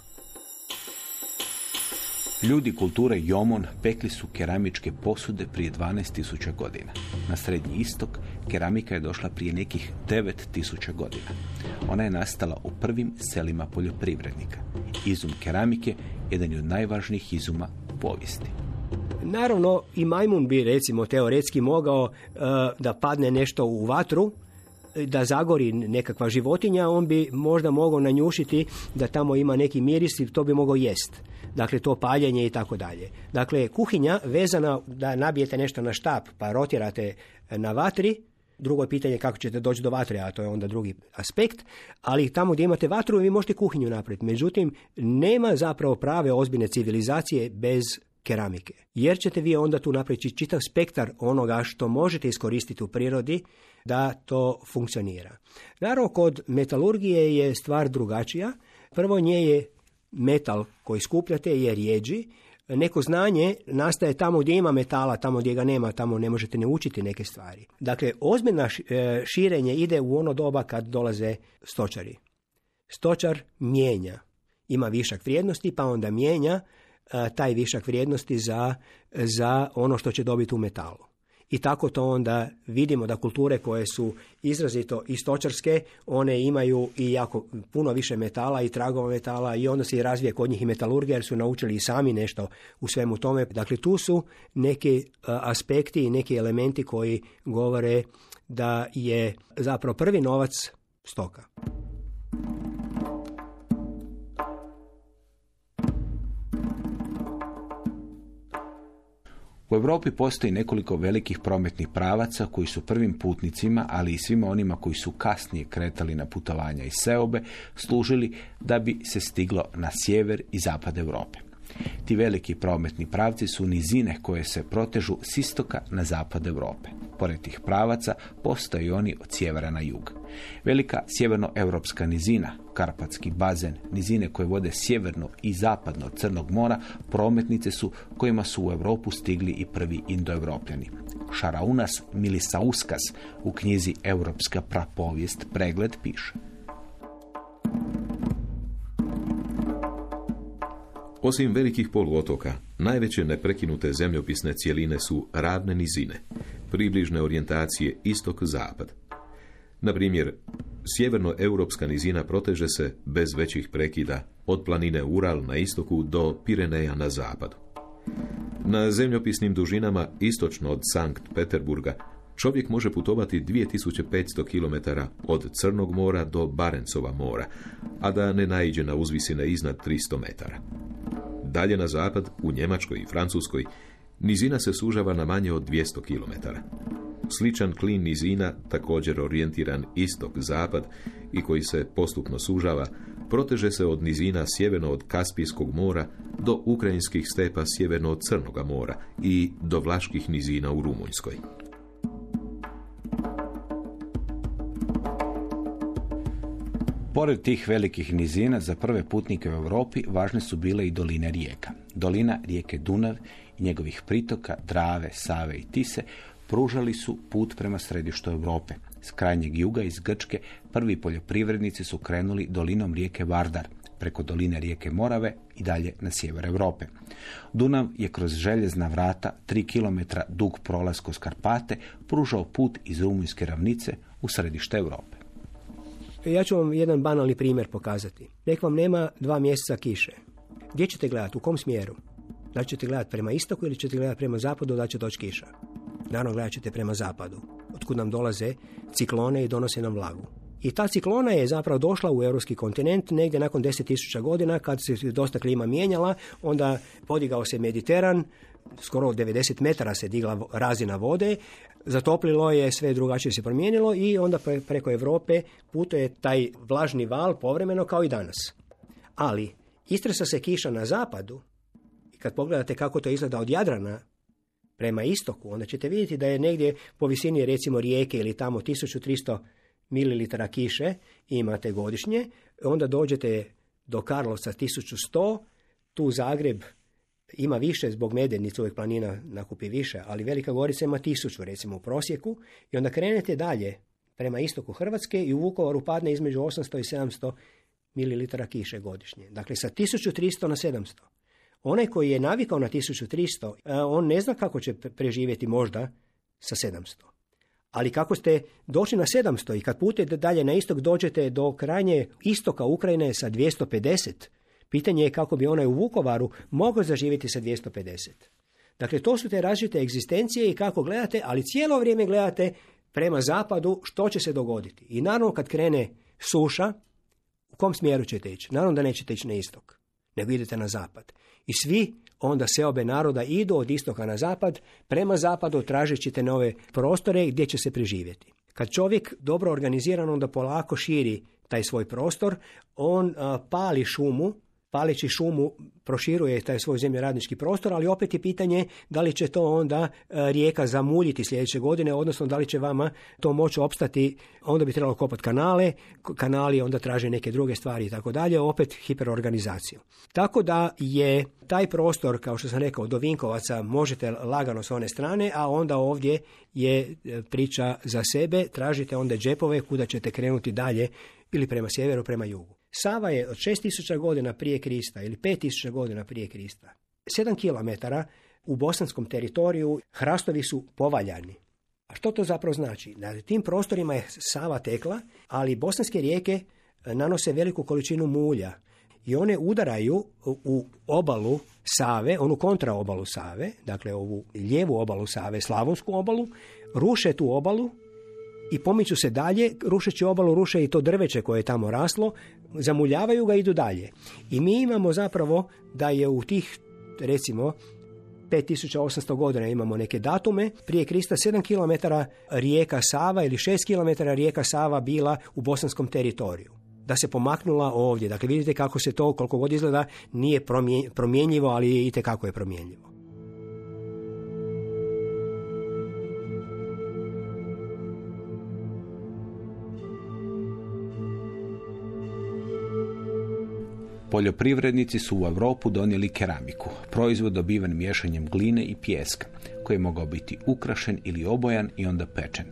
Ljudi kulture Jomon pekli su keramičke posude prije 12.000 godina. Na Srednji istok keramika je došla prije nekih 9.000 godina. Ona je nastala u prvim selima poljoprivrednika. Izum keramike jedan je od najvažnijih izuma povijesti. Naravno, i majmun bi recimo teoretski mogao e, da padne nešto u vatru, da zagori nekakva životinja, on bi možda mogao nanjušiti da tamo ima neki miris i to bi mogao jest. Dakle, to paljenje i tako dalje. Dakle, kuhinja vezana da nabijete nešto na štap pa rotirate na vatri, Drugo je pitanje kako ćete doći do vatre, a to je onda drugi aspekt, ali tamo gdje imate vatru vi možete kuhinju napraviti. Međutim, nema zapravo prave ozbiljne civilizacije bez keramike. Jer ćete vi onda tu napraviti čitav spektar onoga što možete iskoristiti u prirodi da to funkcionira. Naravno, kod metalurgije je stvar drugačija. Prvo nje je metal koji skupljate je rijeđi, Neko znanje nastaje tamo gdje ima metala, tamo gdje ga nema, tamo ne možete ne učiti neke stvari. Dakle, ozbiljno e, širenje ide u ono doba kad dolaze stočari. Stočar mijenja. Ima višak vrijednosti, pa onda mijenja taj višak vrijednosti za, za ono što će dobiti u metalu. I tako to onda vidimo da kulture koje su izrazito istočarske, one imaju i jako puno više metala i tragova metala i onda se i razvije kod njih i metalurgija jer su naučili i sami nešto u svemu tome. Dakle, tu su neki aspekti i neki elementi koji govore da je zapravo prvi novac stoka. U Europi postoji nekoliko velikih prometnih pravaca koji su prvim putnicima, ali i svima onima koji su kasnije kretali na putovanja iz seobe, služili da bi se stiglo na sjever i zapad Europe. Ti veliki prometni pravci su nizine koje se protežu s istoka na zapad Europe. Pored tih pravaca postoje oni od sjevera na jug. Velika sjevernoevropska nizina, Karpatski bazen, nizine koje vode sjeverno i zapadno od Crnog mora, prometnice su kojima su u Europu stigli i prvi indoevropljani. Šaraunas Milisauskas u knjizi Europska prapovijest pregled piše. Osim velikih poluotoka, najveće neprekinute zemljopisne cjeline su ravne nizine, približne orijentacije istok-zapad. Na primjer, sjevernoeuropska nizina proteže se bez većih prekida od planine Ural na istoku do Pireneja na zapadu. Na zemljopisnim dužinama istočno od Sankt Peterburga čovjek može putovati 2500 km od Crnog mora do Barencova mora, a da ne naiđe na uzvisine iznad 300 metara. Dalje na zapad, u Njemačkoj i Francuskoj, nizina se sužava na manje od 200 km. Sličan klin nizina, također orijentiran istok-zapad i koji se postupno sužava, proteže se od nizina sjeverno od Kaspijskog mora do ukrajinskih stepa sjeverno od Crnoga mora i do vlaških nizina u Rumunjskoj. Pored tih velikih nizina, za prve putnike u Europi važne su bile i doline rijeka. Dolina rijeke Dunav i njegovih pritoka, Drave, Save i Tise, pružali su put prema središtu Europe. S krajnjeg juga iz Grčke prvi poljoprivrednici su krenuli dolinom rijeke Vardar, preko doline rijeke Morave i dalje na sjever Europe. Dunav je kroz željezna vrata, tri kilometra dug prolaz kroz Karpate, pružao put iz Rumunjske ravnice u središte Europe. Ja ću vam jedan banalni primjer pokazati. Nek vam nema dva mjeseca kiše. Gdje ćete gledati? U kom smjeru? Da li ćete gledati prema istoku ili ćete gledati prema zapadu da će doći kiša? Naravno gledat ćete prema zapadu, otkud nam dolaze ciklone i donose nam vlagu. I ta ciklona je zapravo došla u europski kontinent negdje nakon 10.000 godina kad se dosta klima mijenjala, onda podigao se Mediteran, skoro 90 metara se digla razina vode, zatoplilo je, sve drugačije se promijenilo i onda preko Europe putuje taj vlažni val povremeno kao i danas. Ali istresa se kiša na zapadu i kad pogledate kako to izgleda od Jadrana prema istoku, onda ćete vidjeti da je negdje po visini recimo rijeke ili tamo 1300 ml kiše imate godišnje, onda dođete do Karlovca 1100, tu Zagreb ima više zbog medenice, uvijek planina nakupi više, ali Velika Gorica ima tisuću recimo u prosjeku i onda krenete dalje prema istoku Hrvatske i u Vukovaru padne između 800 i 700 ml kiše godišnje. Dakle, sa 1300 na 700. Onaj koji je navikao na 1300, e, on ne zna kako će preživjeti možda sa 700. Ali kako ste došli na 700 i kad putete dalje na istok dođete do krajnje istoka Ukrajine sa 250, pitanje je kako bi onaj u Vukovaru mogao zaživjeti sa 250. Dakle, to su te različite egzistencije i kako gledate, ali cijelo vrijeme gledate prema zapadu što će se dogoditi. I naravno kad krene suša, u kom smjeru ćete ići? Naravno da nećete ići na istok, nego idete na zapad. I svi onda seobe naroda idu od istoka na zapad, prema zapadu tražeći te nove prostore gdje će se preživjeti. Kad čovjek dobro organiziran, onda polako širi taj svoj prostor, on pali šumu, paleći šumu proširuje taj svoj zemljoradnički prostor, ali opet je pitanje da li će to onda e, rijeka zamuljiti sljedeće godine, odnosno da li će vama to moći opstati, onda bi trebalo kopati kanale, kanali onda traže neke druge stvari i tako dalje, opet hiperorganizaciju. Tako da je taj prostor, kao što sam rekao, do Vinkovaca možete lagano s one strane, a onda ovdje je e, priča za sebe, tražite onda džepove kuda ćete krenuti dalje ili prema sjeveru, prema jugu. Sava je od 6000 godina prije Krista ili 5000 godina prije Krista. 7 km u bosanskom teritoriju hrastovi su povaljani. A što to zapravo znači? Na tim prostorima je Sava tekla, ali bosanske rijeke e, nanose veliku količinu mulja i one udaraju u obalu Save, onu kontraobalu Save, dakle ovu lijevu obalu Save, slavonsku obalu, ruše tu obalu i pomiču se dalje, rušeći obalu, ruše i to drveće koje je tamo raslo, zamuljavaju ga i idu dalje. I mi imamo zapravo da je u tih, recimo, 5800 godina imamo neke datume. Prije Krista 7 km rijeka Sava ili 6 km rijeka Sava bila u bosanskom teritoriju da se pomaknula ovdje. Dakle, vidite kako se to, koliko god izgleda, nije promjenjivo, ali i kako je promjenjivo. Poljoprivrednici su u Europu donijeli keramiku, proizvod dobiven miješanjem gline i pijeska, koji je mogao biti ukrašen ili obojan i onda pečen.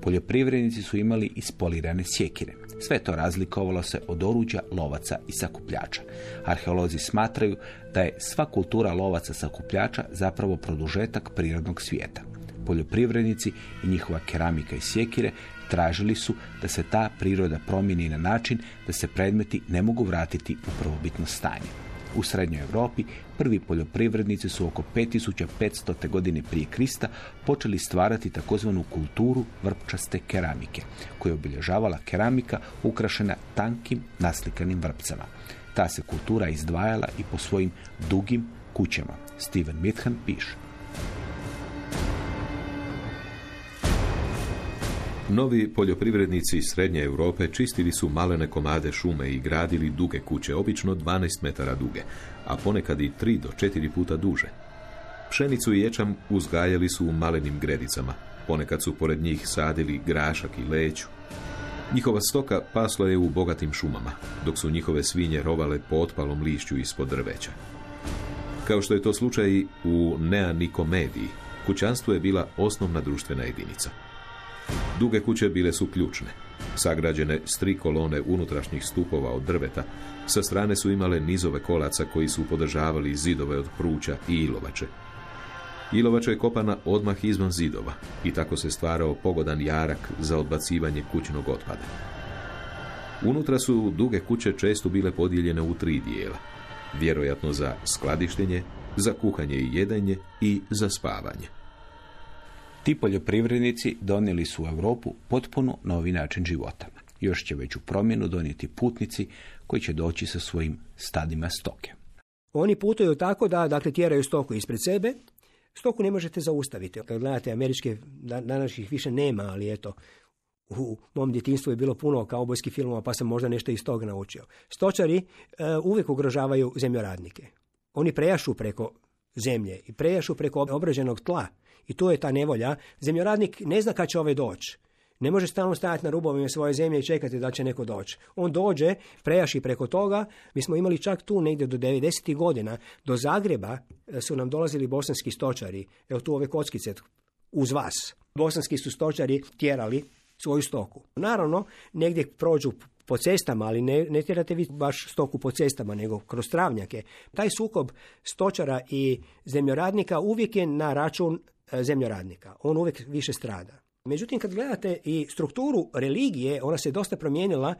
Poljoprivrednici su imali ispolirane sjekire. Sve to razlikovalo se od oruđa, lovaca i sakupljača. Arheolozi smatraju da je sva kultura lovaca sakupljača zapravo produžetak prirodnog svijeta. Poljoprivrednici i njihova keramika i sjekire tražili su da se ta priroda promijeni na način da se predmeti ne mogu vratiti u prvobitno stanje. U Srednjoj Europi prvi poljoprivrednici su oko 5500. godine prije Krista počeli stvarati takozvanu kulturu vrpčaste keramike, koja je obilježavala keramika ukrašena tankim naslikanim vrpcama. Ta se kultura izdvajala i po svojim dugim kućama. Steven Mithan piše. Novi poljoprivrednici iz Srednje Europe čistili su malene komade šume i gradili duge kuće, obično 12 metara duge, a ponekad i 3 do 4 puta duže. Pšenicu i ječam uzgajali su u malenim gredicama, ponekad su pored njih sadili grašak i leću. Njihova stoka pasla je u bogatim šumama, dok su njihove svinje rovale po otpalom lišću ispod drveća. Kao što je to slučaj u Neanikomediji, kućanstvo je bila osnovna društvena jedinica. Duge kuće bile su ključne. Sagrađene s tri kolone unutrašnjih stupova od drveta, sa strane su imale nizove kolaca koji su podržavali zidove od pruća i ilovače. Ilovača je kopana odmah izvan zidova i tako se stvarao pogodan jarak za odbacivanje kućnog otpada. Unutra su duge kuće često bile podijeljene u tri dijela, vjerojatno za skladištenje, za kuhanje i jedenje i za spavanje. Ti poljoprivrednici donijeli su u Europu potpuno novi način života. Još će veću promjenu donijeti putnici koji će doći sa svojim stadima stoke. Oni putuju tako da dakle, tjeraju stoku ispred sebe. Stoku ne možete zaustaviti. Kad gledate američke, danas ih više nema, ali eto, u mom djetinstvu je bilo puno kaubojskih filmova, pa sam možda nešto iz toga naučio. Stočari e, uvijek ugrožavaju zemljoradnike. Oni prejašu preko zemlje i prejašu preko obrađenog tla i tu je ta nevolja. Zemljoradnik ne zna kad će ovaj doći. Ne može stalno stajati na rubovima svoje zemlje i čekati da će neko doći. On dođe, prejaši preko toga. Mi smo imali čak tu negdje do 90. godina. Do Zagreba e, su nam dolazili bosanski stočari. Evo tu ove kockice uz vas. Bosanski su stočari tjerali svoju stoku. Naravno, negdje prođu po cestama, ali ne, ne tjerate vi baš stoku po cestama, nego kroz travnjake. Taj sukob stočara i zemljoradnika uvijek je na račun zemljoradnika. On uvijek više strada. Međutim, kad gledate i strukturu religije, ona se dosta promijenila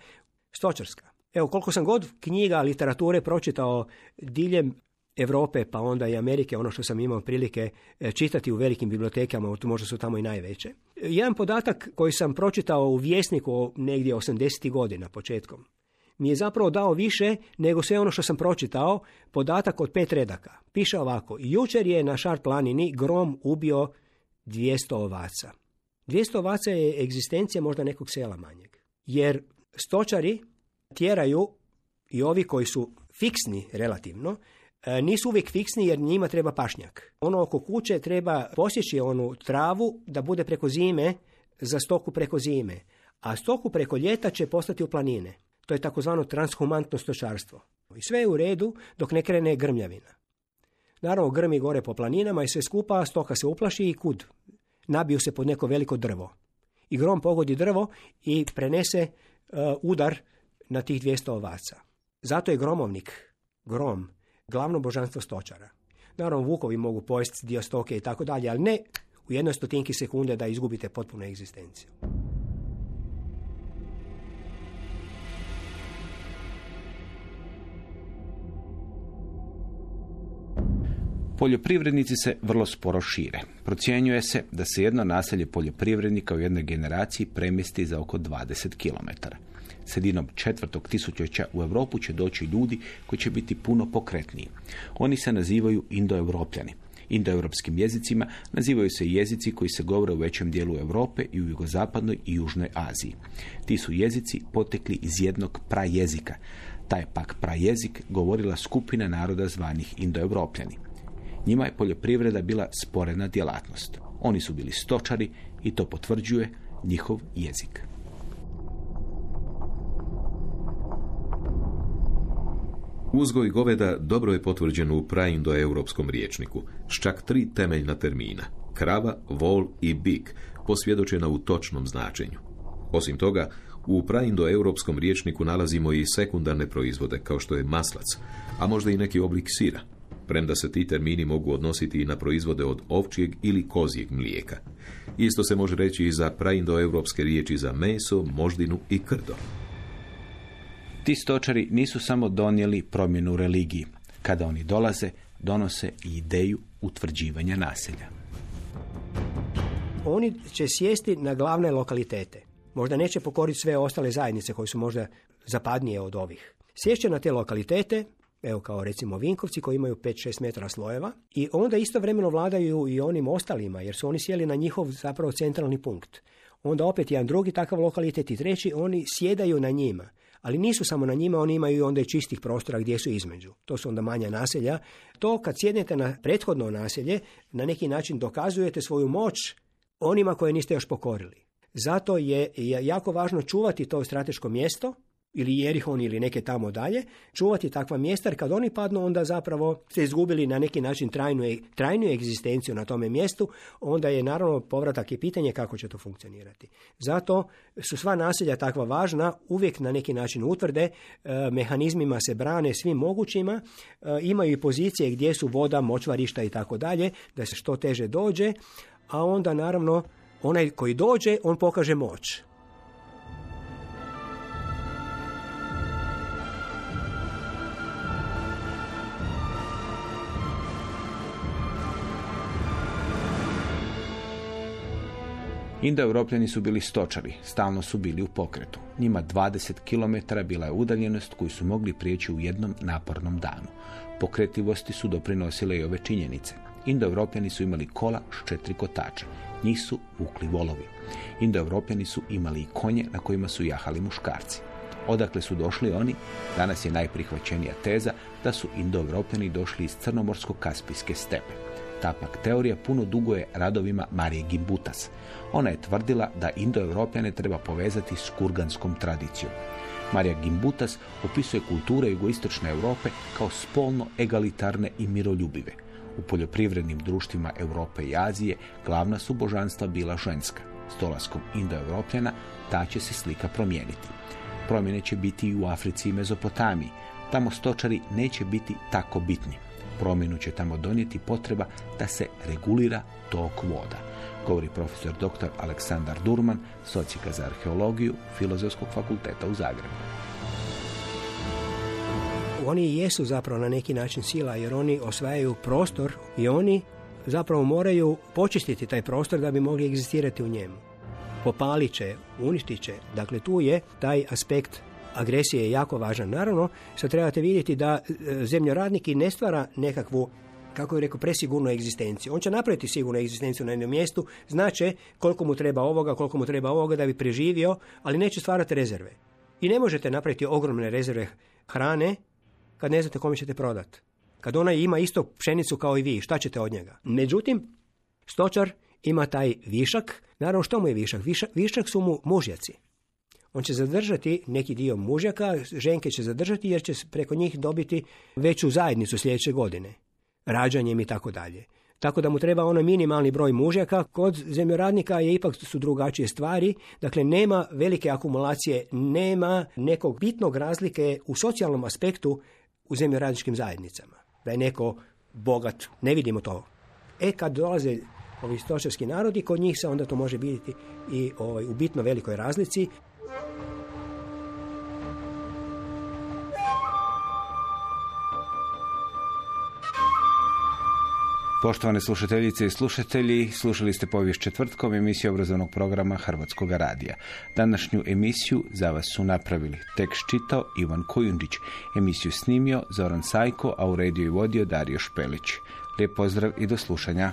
stočarska. Evo, koliko sam god knjiga, literature pročitao diljem Europe, pa onda i Amerike, ono što sam imao prilike e, čitati u velikim bibliotekama, možda su tamo i najveće. Jedan podatak koji sam pročitao u vjesniku negdje 80. godina početkom, mi je zapravo dao više nego sve ono što sam pročitao, podatak od pet redaka. Piše ovako, jučer je na Šar planini grom ubio 200 ovaca. 200 ovaca je egzistencija možda nekog sela manjeg. Jer stočari tjeraju i ovi koji su fiksni relativno, e, nisu uvijek fiksni jer njima treba pašnjak. Ono oko kuće treba posjeći onu travu da bude preko zime za stoku preko zime, a stoku preko ljeta će postati u planine. To je takozvano transhumantno stočarstvo. I sve je u redu dok ne krene grmljavina. Naravno, grmi gore po planinama i sve skupa, stoka se uplaši i kud. Nabiju se pod neko veliko drvo. I grom pogodi drvo i prenese uh, udar na tih 200 ovaca. Zato je gromovnik, grom, glavno božanstvo stočara. Naravno, vukovi mogu pojesti dio stoke i tako dalje, ali ne u jednoj stotinki sekunde da izgubite potpunu egzistenciju. Poljoprivrednici se vrlo sporo šire. Procjenjuje se da se jedno naselje poljoprivrednika u jednoj generaciji premjesti za oko 20 km. Sredinom četvrtog tisućeća u Europu će doći ljudi koji će biti puno pokretniji. Oni se nazivaju indoevropljani Indoeuropskim jezicima nazivaju se jezici koji se govore u većem dijelu Europe i u jugozapadnoj i južnoj Aziji. Ti su jezici potekli iz jednog prajezika. Taj pak prajezik govorila skupina naroda zvanih Indoevropljani. Njima je poljoprivreda bila sporedna djelatnost. Oni su bili stočari i to potvrđuje njihov jezik. Uzgoj goveda dobro je potvrđen u praindoeuropskom riječniku, s čak tri temeljna termina, krava, vol i bik, posvjedočena u točnom značenju. Osim toga, u praindoeuropskom riječniku nalazimo i sekundarne proizvode, kao što je maslac, a možda i neki oblik sira, premda se ti termini mogu odnositi i na proizvode od ovčijeg ili kozijeg mlijeka. Isto se može reći i za praindoeuropske riječi za meso, moždinu i krdo. Ti stočari nisu samo donijeli promjenu u religiji. Kada oni dolaze, donose i ideju utvrđivanja naselja. Oni će sjesti na glavne lokalitete. Možda neće pokoriti sve ostale zajednice koje su možda zapadnije od ovih. Sješće na te lokalitete, evo kao recimo Vinkovci koji imaju 5-6 metara slojeva i onda istovremeno vladaju i onim ostalima jer su oni sjeli na njihov zapravo centralni punkt. Onda opet jedan drugi takav lokalitet i treći, oni sjedaju na njima. Ali nisu samo na njima, oni imaju onda i čistih prostora gdje su između. To su onda manja naselja. To kad sjednete na prethodno naselje, na neki način dokazujete svoju moć onima koje niste još pokorili. Zato je jako važno čuvati to strateško mjesto, ili Jerihon ili neke tamo dalje, čuvati takva mjesta, jer kad oni padnu, onda zapravo ste izgubili na neki način trajnu, trajnu egzistenciju na tome mjestu, onda je naravno povratak i pitanje kako će to funkcionirati. Zato su sva naselja takva važna, uvijek na neki način utvrde, e, mehanizmima se brane svim mogućima, e, imaju i pozicije gdje su voda, močvarišta i tako dalje, da se što teže dođe, a onda naravno onaj koji dođe, on pokaže moć. Indoeuropljani su bili stočari, stalno su bili u pokretu. Njima 20 km bila je udaljenost koju su mogli prijeći u jednom napornom danu. Pokretljivosti su doprinosile i ove činjenice. Indoeuropljani su imali kola s četiri kotača. Njih su vukli volovi. Indoeuropljani su imali i konje na kojima su jahali muškarci. Odakle su došli oni? Danas je najprihvaćenija teza da su Indoeuropljani došli iz crnomorsko-kaspijske stepe. Ta pak teorija puno duguje radovima Marije Gimbutas. Ona je tvrdila da Indoevropljane treba povezati s kurganskom tradicijom. Marija Gimbutas opisuje kulture jugoistočne Europe kao spolno egalitarne i miroljubive. U poljoprivrednim društvima Europe i Azije glavna su božanstva bila ženska. Stolaskom Indoevropljana ta će se slika promijeniti. Promjene će biti i u Africi i Mezopotamiji. Tamo stočari neće biti tako bitni. Promjenu će tamo donijeti potreba da se regulira tok voda, govori profesor dr. Aleksandar Durman, socijka za arheologiju Filozofskog fakulteta u Zagrebu. Oni jesu zapravo na neki način sila jer oni osvajaju prostor i oni zapravo moraju počistiti taj prostor da bi mogli egzistirati u njemu. Popalit će, uništit će. Dakle, tu je taj aspekt agresije je jako važan. Naravno, sad trebate vidjeti da e, zemljoradnik i ne stvara nekakvu kako je rekao, presigurnu egzistenciju. On će napraviti sigurnu egzistenciju na jednom mjestu, znače koliko mu treba ovoga, koliko mu treba ovoga da bi preživio, ali neće stvarati rezerve. I ne možete napraviti ogromne rezerve hrane kad ne znate kome ćete prodati. Kad ona ima isto pšenicu kao i vi, šta ćete od njega? Međutim, stočar ima taj višak. Naravno, što mu je višak? Višak, višak su mu mužjaci. On će zadržati neki dio mužjaka, ženke će zadržati jer će preko njih dobiti veću zajednicu sljedeće godine, rađanjem i tako dalje. Tako da mu treba ono minimalni broj mužjaka. Kod zemljoradnika je ipak su drugačije stvari. Dakle, nema velike akumulacije, nema nekog bitnog razlike u socijalnom aspektu u zemljoradničkim zajednicama. Da je neko bogat, ne vidimo to. E, kad dolaze ovi stočarski narodi, kod njih se onda to može vidjeti i ovaj, u bitno velikoj razlici. Poštovane slušateljice i slušatelji, slušali ste povijest četvrtkom emisiju obrazovnog programa Hrvatskog radija. Današnju emisiju za vas su napravili tekst čitao Ivan Kojundić, emisiju snimio Zoran Sajko, a u rediju i vodio Dario Špelić. Lijep pozdrav i do slušanja.